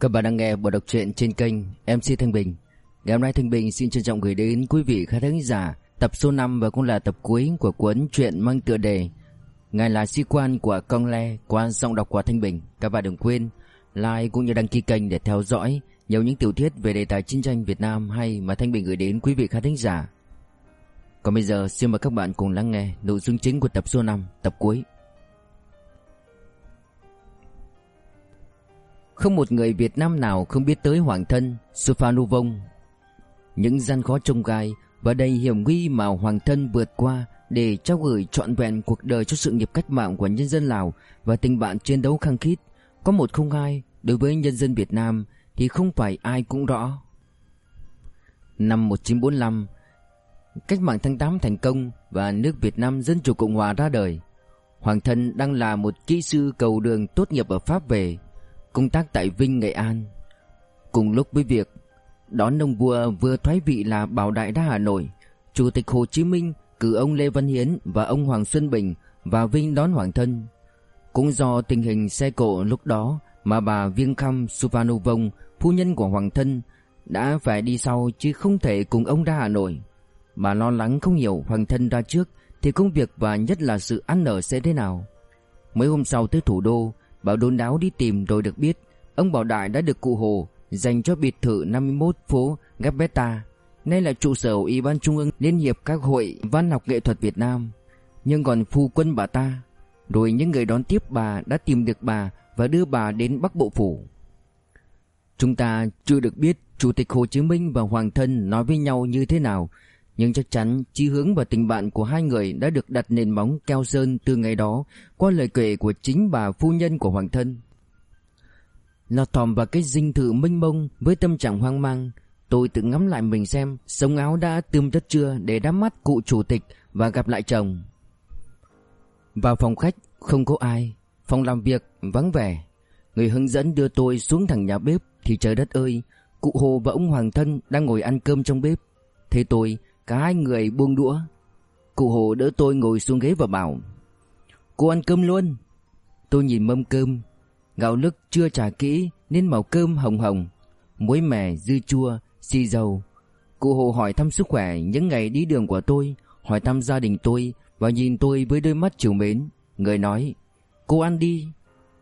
Các bạn đang nghe bộ đọc truyện trên kênh MC Thanh Bình. Ngày hôm nay Thanh Bình xin trân trọng gửi đến quý vị khán thính giả tập số 5 và cũng là tập cuối của cuốn truyện mang tựa đề Ngài là sĩ quan của Công Le qua giọng đọc của Thanh Bình. Các bạn đừng quên like cũng như đăng ký kênh để theo dõi nhiều những tiểu thuyết về đề tài chiến tranh Việt Nam hay mà Thanh Bình gửi đến quý vị khán thính giả. Còn bây giờ xin mời các bạn cùng lắng nghe nội dung chính của tập số 5, tập cuối. Không một người Việt Nam nào không biết tới Hoàng thân Suphanuvong. Những gian khó trông gai và đầy hiểm nguy mà Hoàng thân vượt qua để trao gửi trọn vẹn cuộc đời cho sự nghiệp cách mạng của nhân dân Lào và tình bạn chiến đấu khăng khít. Có một không hai đối với nhân dân Việt Nam thì không phải ai cũng rõ. Năm 1945, cách mạng tháng 8 thành công và nước Việt Nam Dân Chủ Cộng Hòa ra đời. Hoàng thân đang là một kỹ sư cầu đường tốt nghiệp ở Pháp về công tác tại Vinh, Nghệ An. Cùng lúc với việc đón ông vua vừa thoái vị là Bảo Đại đa Hà Nội, Chủ tịch Hồ Chí Minh cử ông Lê Văn Hiến và ông Hoàng Xuân Bình vào Vinh đón Hoàng thân. Cũng do tình hình xe cộ lúc đó mà bà Viêng Khăm Suvanovong, phu nhân của Hoàng thân, đã phải đi sau chứ không thể cùng ông ra Hà Nội. Bà lo lắng không hiểu Hoàng thân ra trước thì công việc và nhất là sự ăn ở sẽ thế nào. Mấy hôm sau tới thủ đô, Bảo đôn đáo đi tìm rồi được biết, Ông Bảo Đại đã được cụ Hồ Dành cho biệt thự 51 phố Gabetta Nay là trụ sở Ủy ban Trung ương Liên hiệp các hội văn học nghệ thuật Việt Nam. Nhưng còn phu quân bà ta, Rồi những người đón tiếp bà đã tìm được bà Và đưa bà đến Bắc Bộ Phủ. Chúng ta chưa được biết Chủ tịch Hồ Chí Minh và Hoàng thân nói với nhau như thế nào nhưng chắc chắn chí hướng và tình bạn của hai người đã được đặt nền móng keo sơn từ ngày đó qua lời kể của chính bà phu nhân của Hoàng thân. Lọt thòm vào cái dinh thự mênh mông với tâm trạng hoang mang, tôi tự ngắm lại mình xem sống áo đã tươm tất chưa để đắm mắt cụ chủ tịch và gặp lại chồng. Vào phòng khách không có ai, phòng làm việc vắng vẻ. Người hướng dẫn đưa tôi xuống thẳng nhà bếp thì trời đất ơi, cụ Hồ và ông Hoàng thân đang ngồi ăn cơm trong bếp. Thế tôi Cả hai người buông đũa. Cụ Hồ đỡ tôi ngồi xuống ghế và bảo Cô ăn cơm luôn. Tôi nhìn mâm cơm Gạo lứt chưa trả kỹ Nên màu cơm hồng hồng Muối mè, dưa chua, xì dầu. Cụ Hồ hỏi thăm sức khỏe Những ngày đi đường của tôi Hỏi thăm gia đình tôi Và nhìn tôi với đôi mắt chiều mến. Người nói Cô ăn đi.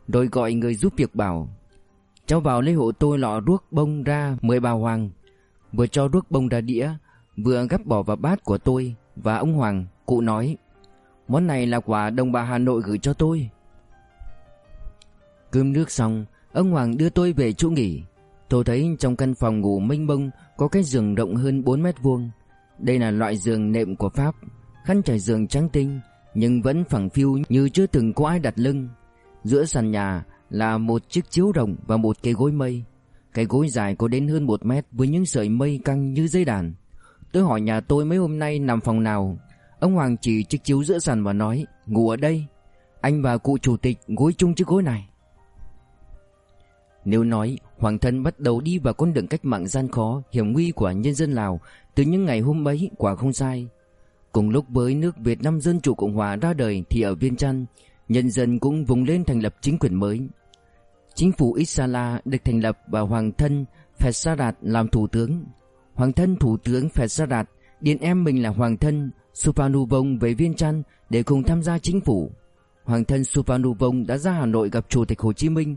Rồi gọi người giúp việc bảo Cháu vào lấy hộ tôi lọ ruốc bông ra mười bà hoàng Vừa cho ruốc bông ra đĩa Vừa gắp bỏ vào bát của tôi, Và ông Hoàng, Cụ nói, Món này là quà đồng bà Hà Nội gửi cho tôi. Cơm nước xong, Ông Hoàng đưa tôi về chỗ nghỉ. Tôi thấy trong căn phòng ngủ mênh mông Có cái giường rộng hơn 4 mét vuông. Đây là loại giường nệm của Pháp, Khăn trải giường trắng tinh, Nhưng vẫn phẳng phiu như chưa từng có ai đặt lưng. Giữa sàn nhà là một chiếc chiếu đồng và một cái gối mây. Cái gối dài có đến hơn một mét Với những sợi mây căng như dây đàn. Tôi hỏi nhà tôi mấy hôm nay nằm phòng nào. Ông Hoàng chỉ chiếc chiếu giữa sàn và nói, Ngủ ở đây. Anh và cụ chủ tịch gối chung chiếc gối này. Nếu nói, Hoàng thân bắt đầu đi vào con đường cách mạng gian khó, Hiểm nguy của nhân dân Lào, Từ những ngày hôm ấy quả không sai. Cùng lúc với nước Việt Nam Dân Chủ Cộng Hòa ra đời Thì ở Viên Trăn, Nhân dân cũng vùng lên thành lập chính quyền mới. Chính phủ Isala được thành lập và Hoàng thân Phẹt làm thủ tướng. Hoàng thân Thủ tướng Phẹt Đạt điện em mình là Hoàng thân Suphanuvong về Viên Chăn để cùng tham gia chính phủ. Hoàng thân Suphanuvong đã ra Hà Nội gặp Chủ tịch Hồ Chí Minh,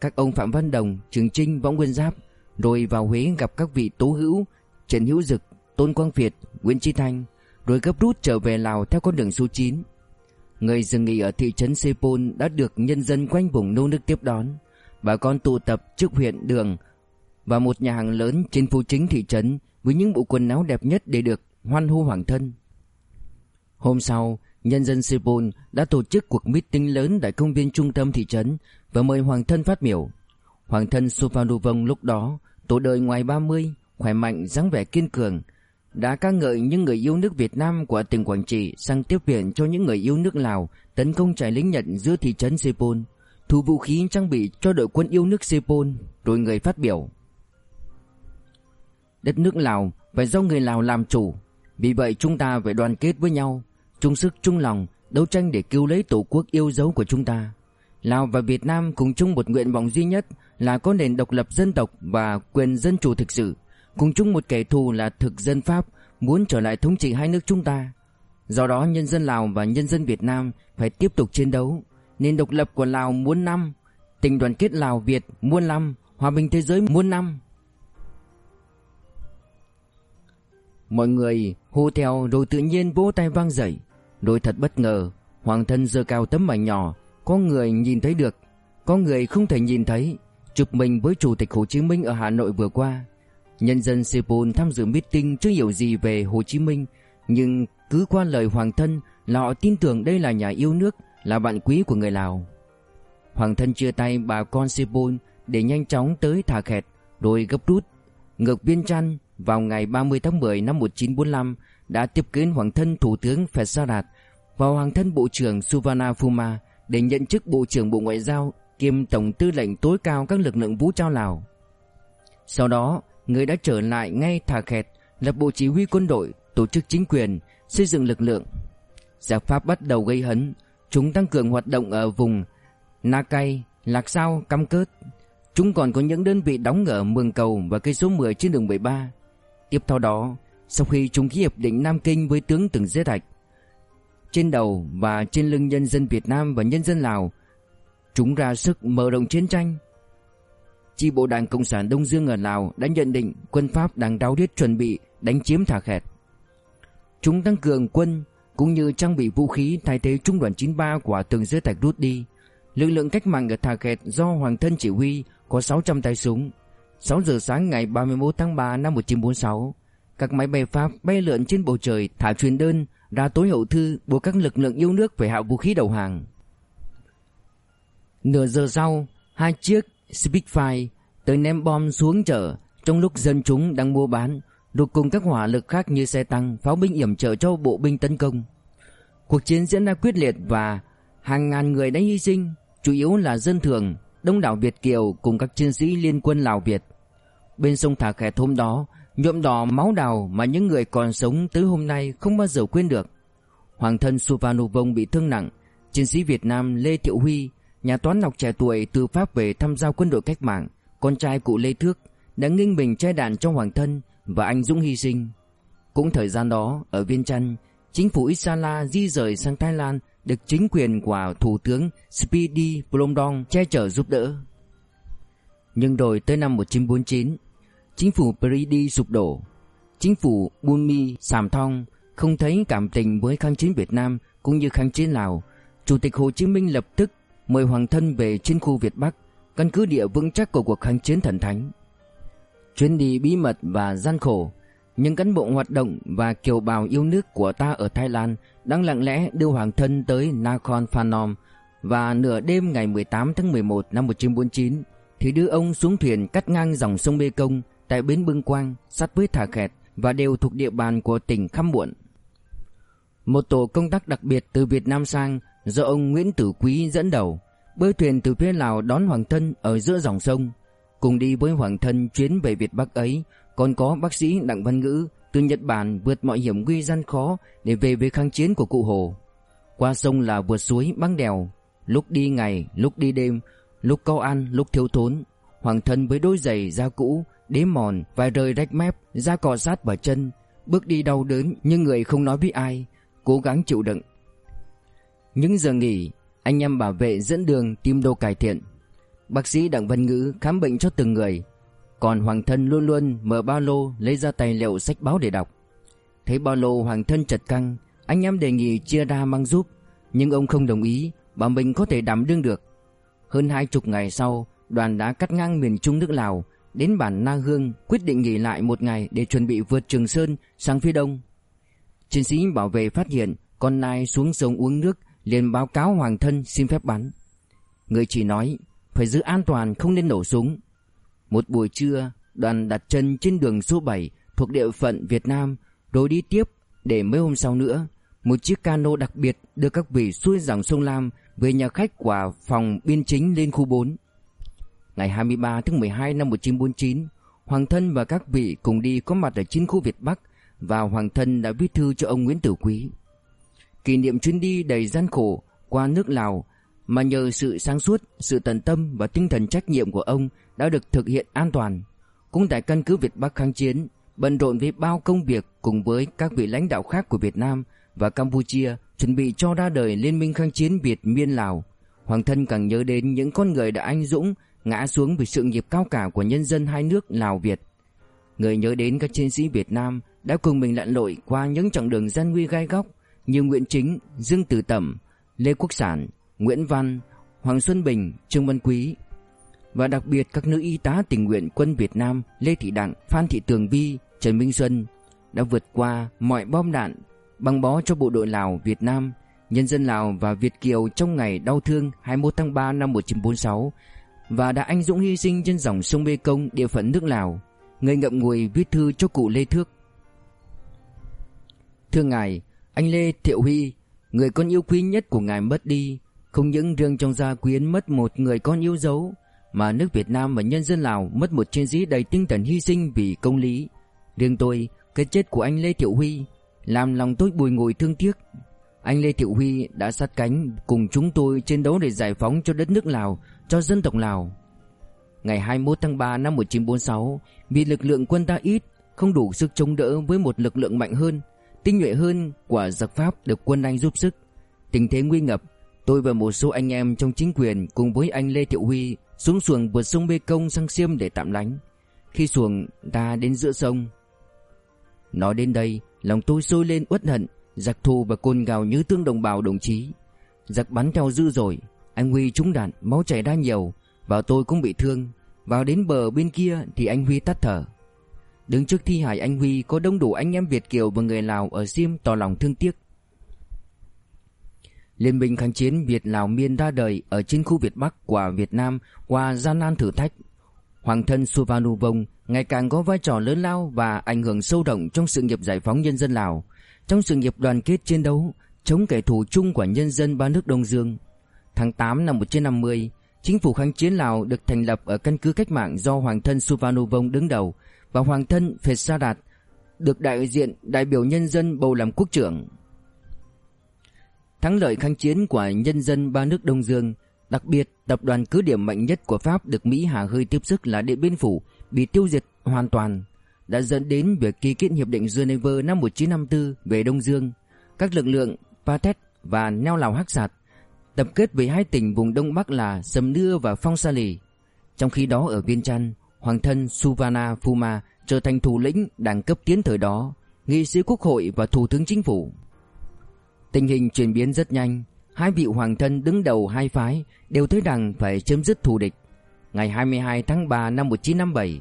các ông Phạm Văn Đồng, Trường Trinh, võ Nguyên Giáp, rồi vào Huế gặp các vị Tố Hữu, Trần Hữu Dực, Tôn Quang Việt, Nguyễn Chí Thanh, rồi gấp rút trở về Lào theo con đường số 9. Người dừng nghỉ ở thị trấn Sepol đã được nhân dân quanh vùng nô nước tiếp đón. Bà con tụ tập trước huyện đường và một nhà hàng lớn trên phố chính thị trấn với những bộ quần áo đẹp nhất để được hoan hô hoàng thân. Hôm sau, nhân dân Seoul đã tổ chức cuộc meeting lớn tại công viên trung tâm thị trấn và mời hoàng thân phát biểu. Hoàng thân Suphanuvong lúc đó, tuổi đời ngoài 30, khỏe mạnh, dáng vẻ kiên cường, đã ca ngợi những người yêu nước Việt Nam của tỉnh Quảng Trị sang tiếp viện cho những người yêu nước Lào tấn công trại lính Nhật giữa thị trấn Sepol, thu vũ khí trang bị cho đội quân yêu nước Sepol, rồi người phát biểu. Đất nước Lào phải do người Lào làm chủ Vì vậy chúng ta phải đoàn kết với nhau chung sức chung lòng đấu tranh để cứu lấy tổ quốc yêu dấu của chúng ta Lào và Việt Nam cùng chung một nguyện vọng duy nhất là có nền độc lập dân tộc và quyền dân chủ thực sự, cùng chung một kẻ thù là thực dân Pháp muốn trở lại thống trị hai nước chúng ta. Do đó nhân dân Lào và nhân dân Việt Nam phải tiếp tục chiến đấu. Nền độc lập của Lào muốn năm, tình đoàn kết Lào Việt muốn năm, hòa bình thế giới muốn năm. Mọi người hô theo rồi tự nhiên vỗ tay vang dậy. Rồi thật bất ngờ, hoàng thân giơ cao tấm ảnh nhỏ, có người nhìn thấy được, có người không thể nhìn thấy, chụp mình với Chủ tịch Hồ Chí Minh ở Hà Nội vừa qua. Nhân dân Seoul tham dự meeting chưa hiểu gì về Hồ Chí Minh, nhưng cứ qua lời hoàng thân là họ tin tưởng đây là nhà yêu nước, là bạn quý của người Lào. Hoàng thân chia tay bà con Seoul để nhanh chóng tới Thà Khẹt, rồi gấp rút. Ngược Viên chăn vào ngày 30 tháng 10 năm 1945 đã tiếp kiến Hoàng thân Thủ tướng Phẹt và Hoàng thân Bộ trưởng Suvana Phuma để nhận chức Bộ trưởng Bộ Ngoại giao kiêm Tổng tư lệnh tối cao các lực lượng vũ trang Lào. Sau đó, người đã trở lại ngay Thà Khẹt lập bộ chỉ huy quân đội, tổ chức chính quyền, xây dựng lực lượng. Giặc Pháp bắt đầu gây hấn, chúng tăng cường hoạt động ở vùng nakai Lạc Sao, Cam Cớt. Chúng còn có những đơn vị đóng ở Mường Cầu và cây số 10 trên đường 73. Tiếp theo đó, sau khi chúng ký hiệp định Nam Kinh với tướng Từng Giết Thạch, trên đầu và trên lưng nhân dân Việt Nam và nhân dân Lào, chúng ra sức mở rộng chiến tranh. Chi bộ Đảng Cộng sản Đông Dương ở Lào đã nhận định quân Pháp đang đau điết chuẩn bị đánh chiếm Thà Khẹt. Chúng tăng cường quân cũng như trang bị vũ khí thay thế trung đoàn 93 của Từng Giết Thạch rút đi. Lực lượng cách mạng ở Thà Khẹt do Hoàng thân chỉ huy có 600 tay súng. 6 giờ sáng ngày 31 tháng 3 năm 1946, các máy bay Pháp bay lượn trên bầu trời thả truyền đơn ra tối hậu thư buộc các lực lượng yêu nước phải hạ vũ khí đầu hàng. Nửa giờ sau, hai chiếc Spitfire tới ném bom xuống chợ trong lúc dân chúng đang mua bán, đục cùng các hỏa lực khác như xe tăng, pháo binh yểm trợ cho bộ binh tấn công. Cuộc chiến diễn ra quyết liệt và hàng ngàn người đã hy sinh, chủ yếu là dân thường, đông đảo Việt kiều cùng các chiến sĩ liên quân Lào Việt. Bên sông Thả Khẹt hôm đó, nhuộm đỏ máu đào mà những người còn sống tới hôm nay không bao giờ quên được. Hoàng thân Suvanuvong bị thương nặng, chiến sĩ Việt Nam Lê Thiệu Huy, nhà toán học trẻ tuổi từ Pháp về tham gia quân đội cách mạng, con trai cụ Lê Thước đã nghinh mình che đạn cho hoàng thân và anh dũng hy sinh. Cũng thời gian đó, ở Viên Chăn, chính phủ Isala di rời sang Thái Lan được chính quyền của Thủ tướng Speedy Plomdong che chở giúp đỡ. Nhưng rồi tới năm 1949, chính phủ Peridi sụp đổ. Chính phủ Bunmi Sàm Thong không thấy cảm tình với kháng chiến Việt Nam cũng như kháng chiến Lào. Chủ tịch Hồ Chí Minh lập tức mời hoàng thân về chiến khu Việt Bắc, căn cứ địa vững chắc của cuộc kháng chiến thần thánh. Chuyến đi bí mật và gian khổ, những cán bộ hoạt động và kiều bào yêu nước của ta ở Thái Lan đang lặng lẽ đưa hoàng thân tới Nakhon Phanom và nửa đêm ngày 18 tháng 11 năm 1949 thì đưa ông xuống thuyền cắt ngang dòng sông Mê Công tại bến Bưng Quang sát với Thả Khẹt và đều thuộc địa bàn của tỉnh Khăm Muộn. Một tổ công tác đặc biệt từ Việt Nam sang do ông Nguyễn Tử Quý dẫn đầu bơi thuyền từ phía Lào đón Hoàng thân ở giữa dòng sông. Cùng đi với Hoàng thân chuyến về Việt Bắc ấy còn có bác sĩ Đặng Văn Ngữ từ Nhật Bản vượt mọi hiểm nguy gian khó để về với kháng chiến của cụ Hồ. Qua sông là vượt suối băng đèo, lúc đi ngày, lúc đi đêm, lúc có ăn, lúc thiếu thốn. Hoàng thân với đôi giày da cũ, đế mòn, vài rơi rách mép, da cọ sát vào chân, bước đi đau đớn nhưng người không nói với ai, cố gắng chịu đựng. Những giờ nghỉ, anh em bảo vệ dẫn đường tìm đồ cải thiện. Bác sĩ Đặng Văn Ngữ khám bệnh cho từng người, còn Hoàng thân luôn luôn mở ba lô lấy ra tài liệu sách báo để đọc. Thấy ba lô Hoàng thân chật căng, anh em đề nghị chia ra mang giúp, nhưng ông không đồng ý, bảo mình có thể đảm đương được. Hơn hai chục ngày sau, đoàn đã cắt ngang miền Trung nước Lào, đến bản Na Hương quyết định nghỉ lại một ngày để chuẩn bị vượt Trường Sơn sang phía đông. Chiến sĩ bảo vệ phát hiện con nai xuống sông uống nước liền báo cáo hoàng thân xin phép bắn. Người chỉ nói phải giữ an toàn không nên nổ súng. Một buổi trưa, đoàn đặt chân trên đường số 7 thuộc địa phận Việt Nam rồi đi tiếp để mấy hôm sau nữa, một chiếc cano đặc biệt đưa các vị xuôi dòng sông Lam về nhà khách của phòng biên chính lên khu 4. Ngày 23 tháng 12 năm 1949, Hoàng thân và các vị cùng đi có mặt ở chiến khu Việt Bắc và Hoàng thân đã viết thư cho ông Nguyễn Tử Quý. Kỷ niệm chuyến đi đầy gian khổ qua nước Lào mà nhờ sự sáng suốt, sự tận tâm và tinh thần trách nhiệm của ông đã được thực hiện an toàn. Cũng tại căn cứ Việt Bắc kháng chiến, bận rộn với bao công việc cùng với các vị lãnh đạo khác của Việt Nam và Campuchia chuẩn bị cho ra đời Liên minh kháng chiến Việt Miên Lào. Hoàng thân càng nhớ đến những con người đã anh dũng ngã xuống vì sự nghiệp cao cả của nhân dân hai nước Lào Việt. Người nhớ đến các chiến sĩ Việt Nam đã cùng mình lặn lội qua những chặng đường gian nguy gai góc như Nguyễn Chính, Dương Tử Tẩm, Lê Quốc Sản, Nguyễn Văn, Hoàng Xuân Bình, Trương Văn Quý và đặc biệt các nữ y tá tình nguyện quân Việt Nam Lê Thị Đặng, Phan Thị Tường Vi, Trần Minh Xuân đã vượt qua mọi bom đạn băng bó cho bộ đội Lào Việt Nam, nhân dân Lào và Việt Kiều trong ngày đau thương 21 tháng 3 năm 1946 và đã anh dũng hy sinh trên dòng sông Mê Công địa phận nước Lào. Người ngậm ngùi viết thư cho cụ Lê Thước. Thưa ngài, anh Lê Thiệu Huy, người con yêu quý nhất của ngài mất đi, không những riêng trong gia quyến mất một người con yêu dấu, mà nước Việt Nam và nhân dân Lào mất một chiến sĩ đầy tinh thần hy sinh vì công lý. Riêng tôi, cái chết của anh Lê Thiệu Huy làm lòng tôi bùi ngùi thương tiếc. Anh Lê Thiệu Huy đã sát cánh cùng chúng tôi chiến đấu để giải phóng cho đất nước Lào, cho dân tộc Lào. Ngày 21 tháng 3 năm 1946, vì lực lượng quân ta ít, không đủ sức chống đỡ với một lực lượng mạnh hơn, tinh nhuệ hơn của giặc Pháp được quân Anh giúp sức. Tình thế nguy ngập, tôi và một số anh em trong chính quyền cùng với anh Lê Thiệu Huy xuống xuồng vượt sông Mê Công sang Xiêm để tạm lánh. Khi xuồng ta đến giữa sông, Nói đến đây, lòng tôi sôi lên uất hận, giặc thù và côn gào như tương đồng bào đồng chí. Giặc bắn theo dư rồi, anh Huy trúng đạn, máu chảy ra nhiều, và tôi cũng bị thương. Vào đến bờ bên kia thì anh Huy tắt thở. Đứng trước thi hài anh Huy có đông đủ anh em Việt Kiều và người Lào ở Sim tỏ lòng thương tiếc. Liên minh kháng chiến Việt Lào Miên ra đời ở trên khu Việt Bắc của Việt Nam qua gian nan thử thách. Hoàng thân Suvanu Vong ngày càng có vai trò lớn lao và ảnh hưởng sâu rộng trong sự nghiệp giải phóng nhân dân Lào, trong sự nghiệp đoàn kết chiến đấu chống kẻ thù chung của nhân dân ba nước Đông Dương. Tháng 8 năm 1950, chính phủ kháng chiến Lào được thành lập ở căn cứ cách mạng do Hoàng thân Suvarnabhong đứng đầu và Hoàng thân Phệt Sa Đạt được đại diện đại biểu nhân dân bầu làm quốc trưởng. Thắng lợi kháng chiến của nhân dân ba nước Đông Dương, đặc biệt tập đoàn cứ điểm mạnh nhất của Pháp được Mỹ hà hơi tiếp sức là Điện Biên Phủ bị tiêu diệt hoàn toàn đã dẫn đến việc ký kết hiệp định Geneva năm 1954 về Đông Dương. Các lực lượng Pathet và Neo Lào Hắc Sạt tập kết với hai tỉnh vùng Đông Bắc là Sầm Nưa và Phong Sa Lì. Trong khi đó ở Viên Chăn, hoàng thân Suvana Phuma trở thành thủ lĩnh đảng cấp tiến thời đó, nghị sĩ quốc hội và thủ tướng chính phủ. Tình hình chuyển biến rất nhanh, hai vị hoàng thân đứng đầu hai phái đều thấy rằng phải chấm dứt thù địch ngày 22 tháng 3 năm 1957,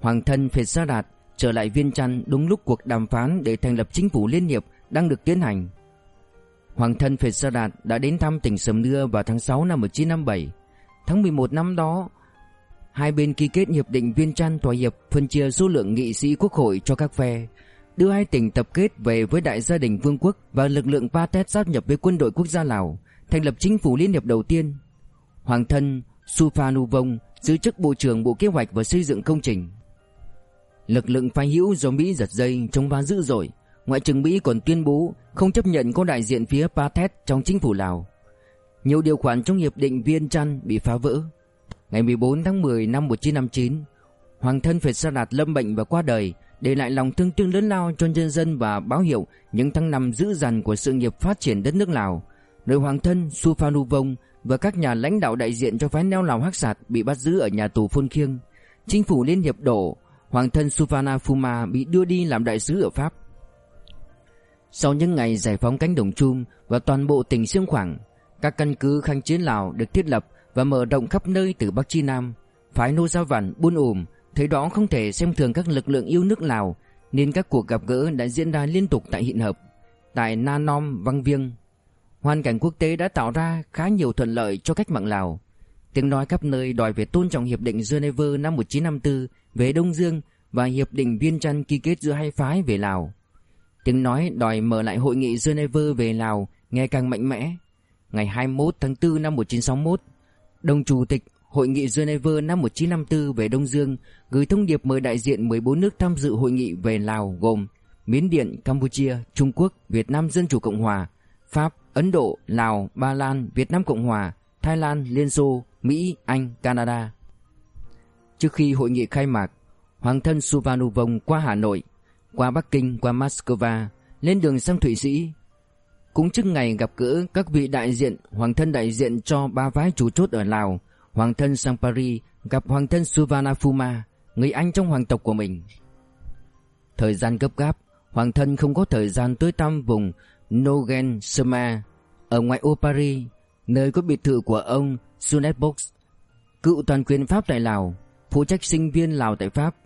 Hoàng thân Phệt Sa Đạt trở lại Viên Chăn đúng lúc cuộc đàm phán để thành lập chính phủ liên hiệp đang được tiến hành. Hoàng thân Phệt Sa Đạt đã đến thăm tỉnh Sầm Nưa vào tháng 6 năm 1957. Tháng 11 năm đó, hai bên ký kết hiệp định Viên Chăn thỏa hiệp phân chia số lượng nghị sĩ quốc hội cho các phe, đưa hai tỉnh tập kết về với đại gia đình vương quốc và lực lượng Pathet sáp nhập với quân đội quốc gia Lào, thành lập chính phủ liên hiệp đầu tiên. Hoàng thân Suphanuvong giữ chức Bộ trưởng Bộ Kế hoạch và Xây dựng Công trình. Lực lượng phái hữu do Mỹ giật dây chống phá dữ dội, Ngoại trưởng Mỹ còn tuyên bố không chấp nhận có đại diện phía Pathet trong chính phủ Lào. Nhiều điều khoản trong hiệp định Viên Chăn bị phá vỡ. Ngày 14 tháng 10 năm 1959, Hoàng thân Phệt Sa Đạt lâm bệnh và qua đời, để lại lòng thương thương lớn lao cho nhân dân và báo hiệu những tháng năm dữ dằn của sự nghiệp phát triển đất nước Lào. Nơi hoàng thân Suphanuvong và các nhà lãnh đạo đại diện cho phái neo Lào Hắc Sạt bị bắt giữ ở nhà tù Phôn Khiêng. Chính phủ Liên hiệp đổ, hoàng thân suphanafuma bị đưa đi làm đại sứ ở Pháp. Sau những ngày giải phóng cánh đồng chum và toàn bộ tỉnh Siêng Khoảng, các căn cứ kháng chiến Lào được thiết lập và mở rộng khắp nơi từ Bắc chi Nam. Phái Nô Gia Vản buôn ủm thấy đó không thể xem thường các lực lượng yêu nước Lào, nên các cuộc gặp gỡ đã diễn ra liên tục tại hiện hợp, tại Na Nom, Văn Viêng, Hoàn cảnh quốc tế đã tạo ra khá nhiều thuận lợi cho cách mạng Lào. Tiếng nói khắp nơi đòi về tôn trọng Hiệp định Geneva năm 1954 về Đông Dương và Hiệp định Viên Chăn ký kết giữa hai phái về Lào. Tiếng nói đòi mở lại hội nghị Geneva về Lào ngày càng mạnh mẽ. Ngày 21 tháng 4 năm 1961, đồng chủ tịch Hội nghị Geneva năm 1954 về Đông Dương gửi thông điệp mời đại diện 14 nước tham dự hội nghị về Lào gồm Miến Điện, Campuchia, Trung Quốc, Việt Nam Dân Chủ Cộng Hòa, Pháp, Ấn Độ, Lào, Ba Lan, Việt Nam Cộng Hòa, Thái Lan, Liên Xô, Mỹ, Anh, Canada. Trước khi hội nghị khai mạc, Hoàng thân Suvarnabhum qua Hà Nội, qua Bắc Kinh, qua Moscow, lên đường sang Thụy Sĩ. Cũng trước ngày gặp gỡ các vị đại diện, hoàng thân đại diện cho ba phái chủ chốt ở Lào, hoàng thân sang Paris gặp hoàng thân Suvarnabhuma, người anh trong hoàng tộc của mình. Thời gian gấp gáp, hoàng thân không có thời gian tới thăm vùng Nogen Sema ở ngoại ô Paris, nơi có biệt thự của ông Sunetbox, cựu toàn quyền Pháp tại Lào, phụ trách sinh viên Lào tại Pháp.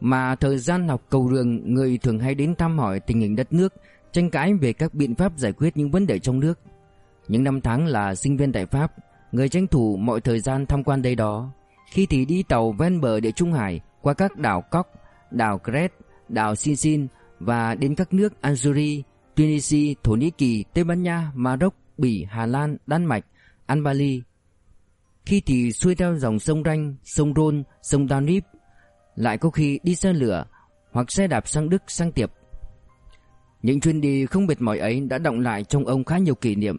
Mà thời gian học cầu đường người thường hay đến thăm hỏi tình hình đất nước, tranh cãi về các biện pháp giải quyết những vấn đề trong nước. Những năm tháng là sinh viên tại Pháp, người tranh thủ mọi thời gian tham quan đây đó. Khi thì đi tàu ven bờ địa Trung Hải qua các đảo Cóc, đảo Crete, đảo Sinsin và đến các nước Algeria, Tunisia, Thổ Nhĩ Kỳ, Tây Ban Nha, Maroc, Bỉ, Hà Lan, Đan Mạch, Albania. Khi thì xuôi theo dòng sông Ranh, sông Rôn, sông Danube, lại có khi đi xe lửa hoặc xe đạp sang Đức, sang Tiệp. Những chuyến đi không mệt mỏi ấy đã động lại trong ông khá nhiều kỷ niệm,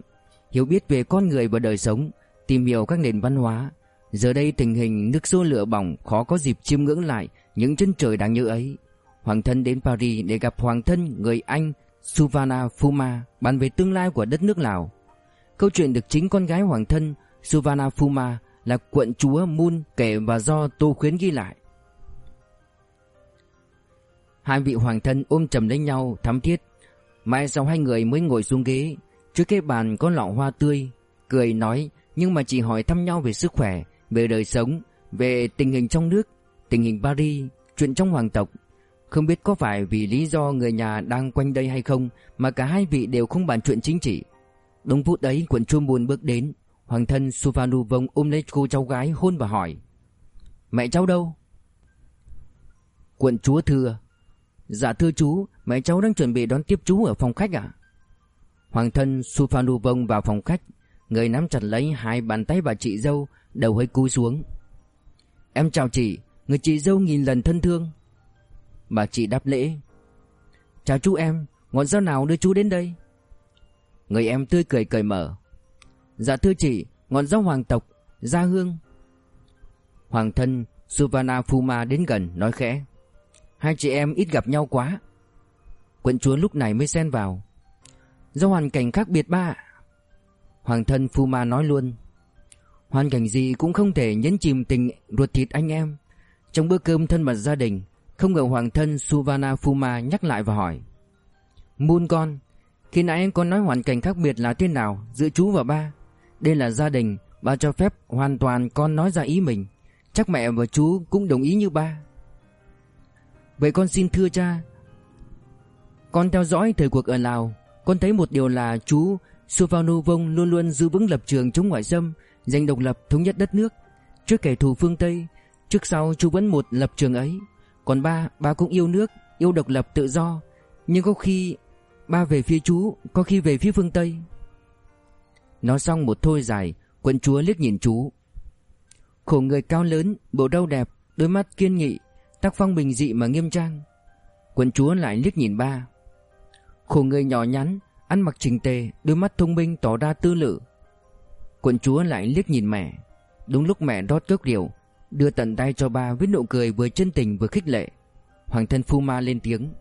hiểu biết về con người và đời sống, tìm hiểu các nền văn hóa. Giờ đây tình hình nước sôi lửa bỏng khó có dịp chiêm ngưỡng lại những chân trời đáng nhớ ấy. Hoàng thân đến Paris để gặp hoàng thân người Anh Suvana Phuma bàn về tương lai của đất nước Lào. Câu chuyện được chính con gái hoàng thân Suvana Phuma là quận chúa Moon kể và do Tô Khuyến ghi lại. Hai vị hoàng thân ôm chầm lấy nhau thắm thiết. Mãi sau hai người mới ngồi xuống ghế, trước cái bàn có lọ hoa tươi, cười nói nhưng mà chỉ hỏi thăm nhau về sức khỏe, về đời sống, về tình hình trong nước, tình hình Paris, chuyện trong hoàng tộc, không biết có phải vì lý do người nhà đang quanh đây hay không Mà cả hai vị đều không bàn chuyện chính trị Đúng phút ấy quận chuông buồn bước đến Hoàng thân Suvanu vông ôm lấy cô cháu gái hôn và hỏi Mẹ cháu đâu? Quận chúa thưa Dạ thưa chú, Mẹ cháu đang chuẩn bị đón tiếp chú ở phòng khách ạ. Hoàng thân Suvanu vông vào phòng khách, Người nắm chặt lấy hai bàn tay bà chị dâu, Đầu hơi cúi xuống. Em chào chị, Người chị dâu nghìn lần thân thương. Bà chị đáp lễ. Chào chú em, Ngọn dao nào đưa chú đến đây? Người em tươi cười cởi mở. Dạ thưa chị, Ngọn dao hoàng tộc, Gia hương. Hoàng thân Suvana Fuma đến gần, nói khẽ. Hai chị em ít gặp nhau quá. Quận chúa lúc này mới xen vào. Do hoàn cảnh khác biệt ba Hoàng thân Phuma nói luôn, Hoàn cảnh gì cũng không thể nhấn chìm tình ruột thịt anh em. Trong bữa cơm thân mật gia đình, không ngờ hoàng thân Suvana Phuma nhắc lại và hỏi Moon con, Khi nãy anh con nói hoàn cảnh khác biệt là thế nào Giữa chú và ba? Đây là gia đình, Ba cho phép hoàn toàn con nói ra ý mình. Chắc mẹ và chú cũng đồng ý như ba. Vậy con xin thưa cha. Con theo dõi thời cuộc ở Lào Con thấy một điều là chú Suvanu Vong luôn luôn giữ vững lập trường chống ngoại xâm Giành độc lập thống nhất đất nước. Trước kẻ thù phương Tây Trước sau chú vẫn một lập trường ấy. Còn ba, ba cũng yêu nước, yêu độc lập tự do. Nhưng có khi ba về phía chú, có khi về phía phương Tây. Nói xong một thôi dài, quận chúa liếc nhìn chú. Khổ người cao lớn, bộ râu đẹp, đôi mắt kiên nghị Tác phong bình dị mà nghiêm trang. Quận chúa lại liếc nhìn ba. Khổ người nhỏ nhắn, ăn mặc chỉnh tề, đôi mắt thông minh tỏ ra tư lự. Quận chúa lại liếc nhìn mẹ. Đúng lúc mẹ rót cốc rượu Đưa tận tay cho ba với nụ cười vừa chân tình vừa khích lệ. Hoàng thân Phu Ma lên tiếng.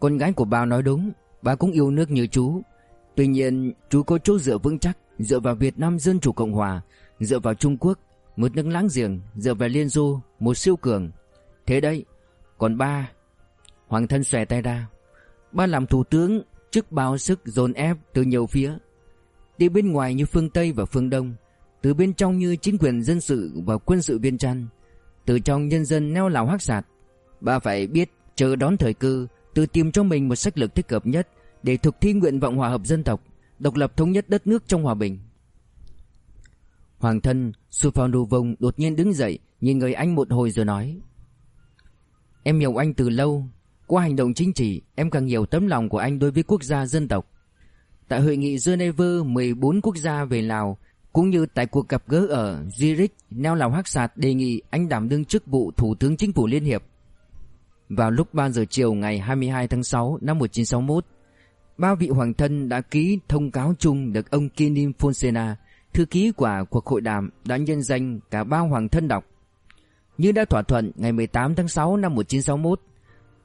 Con gái của ba nói đúng Ba cũng yêu nước như chú. Tuy nhiên chú có chỗ dựa vững chắc Dựa vào Việt Nam Dân Chủ Cộng Hòa Dựa vào Trung Quốc một nước láng giềng, Dựa vào Liên du, Một siêu cường. Thế đấy, Còn ba, Hoàng thân xòe tay ra. Ba làm thủ tướng Trước bao sức dồn ép từ nhiều phía. Đi bên ngoài như phương Tây và phương Đông, từ bên trong như chính quyền dân sự và quân sự viên trăn, Từ trong nhân dân neo lào hắc sạt. Ba phải biết chờ đón thời cơ, Tự tìm cho mình một sách lược thích hợp nhất Để thực thi nguyện vọng hòa hợp dân tộc, Độc lập thống nhất đất nước trong hòa bình. Hoàng thân Sufanu đột nhiên đứng dậy Nhìn người anh một hồi rồi nói Em hiểu anh từ lâu Qua hành động chính trị Em càng hiểu tấm lòng của anh đối với quốc gia dân tộc Tại hội nghị Geneva 14 quốc gia về Lào cũng như tại cuộc gặp gỡ ở Zurich, Neo Lào Hắc Sạt đề nghị anh đảm đương chức vụ Thủ tướng Chính phủ Liên Hiệp. Vào lúc 3 giờ chiều ngày 22 tháng 6 năm 1961, ba vị hoàng thân đã ký thông cáo chung được ông Kinim Fonsena, thư ký của cuộc hội đàm đã nhân danh cả ba hoàng thân đọc. Như đã thỏa thuận ngày 18 tháng 6 năm 1961,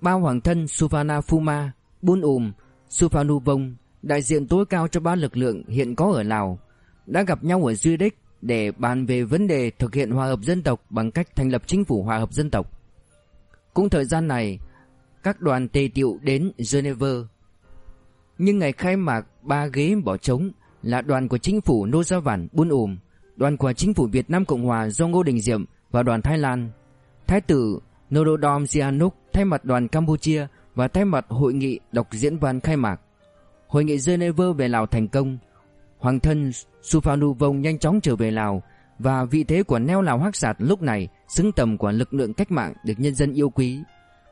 ba hoàng thân Suvana Phuma, Bun Um, Suphanuvong, Vong, đại diện tối cao cho ba lực lượng hiện có ở Lào, đã gặp nhau ở Zurich để bàn về vấn đề thực hiện hòa hợp dân tộc bằng cách thành lập chính phủ hòa hợp dân tộc. Cũng thời gian này, các đoàn tề tiệu đến Geneva. Nhưng ngày khai mạc ba ghế bỏ trống là đoàn của chính phủ Nô Gia Vản Bun ùm, đoàn của chính phủ Việt Nam Cộng Hòa do Ngô Đình Diệm và đoàn Thái Lan. Thái tử Norodom Sihanouk thay mặt đoàn Campuchia và thay mặt hội nghị đọc diễn văn khai mạc. Hội nghị Geneva về Lào thành công, Hoàng thân Suphanuvong nhanh chóng trở về Lào và vị thế của neo Lào Hắc Sạt lúc này xứng tầm của lực lượng cách mạng được nhân dân yêu quý.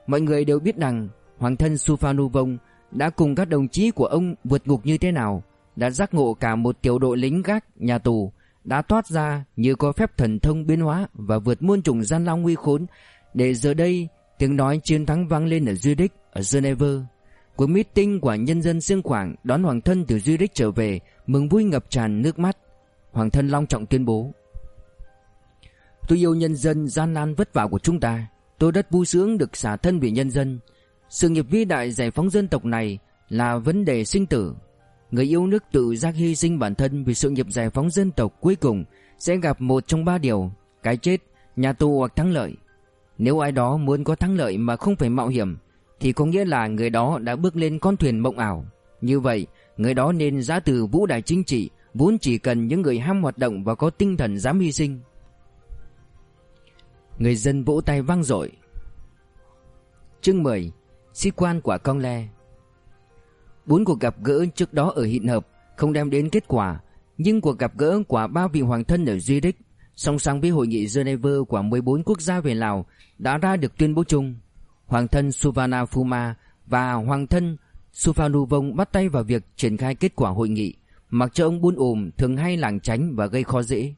Mọi người đều biết rằng Hoàng thân Suphanuvong đã cùng các đồng chí của ông vượt ngục như thế nào, đã giác ngộ cả một tiểu đội lính gác nhà tù, đã thoát ra như có phép thần thông biến hóa và vượt muôn trùng gian lao nguy khốn, để giờ đây tiếng nói chiến thắng vang lên ở Zurich, ở Geneva. Cuộc meeting của nhân dân xương khoảng đón Hoàng thân từ Zurich trở về, mừng vui ngập tràn nước mắt. Hoàng thân long trọng tuyên bố: Tôi yêu nhân dân gian nan vất vả của chúng ta, tôi rất vui sướng được xả thân vì nhân dân. Sự nghiệp vĩ đại giải phóng dân tộc này là vấn đề sinh tử. Người yêu nước tự giác hy sinh bản thân vì sự nghiệp giải phóng dân tộc cuối cùng sẽ gặp một trong ba điều: cái chết, nhà tù hoặc thắng lợi. Nếu ai đó muốn có thắng lợi mà không phải mạo hiểm thì có nghĩa là người đó đã bước lên con thuyền mộng ảo. Như vậy, người đó nên giá từ vũ đại chính trị, vốn chỉ cần những người ham hoạt động và có tinh thần dám hy sinh. Người dân vỗ tay vang dội. Chương 10: Sĩ quan quả Con Le. Bốn cuộc gặp gỡ trước đó ở Hiện Hợp không đem đến kết quả, nhưng cuộc gặp gỡ của ba vị hoàng thân ở Zurich song song với hội nghị Geneva của 14 quốc gia về Lào đã ra được tuyên bố chung. Hoàng thân Suvana Phuma và Hoàng thân Suphanuvong bắt tay vào việc triển khai kết quả hội nghị, mặc cho ông buôn ồm thường hay lảng tránh và gây khó dễ.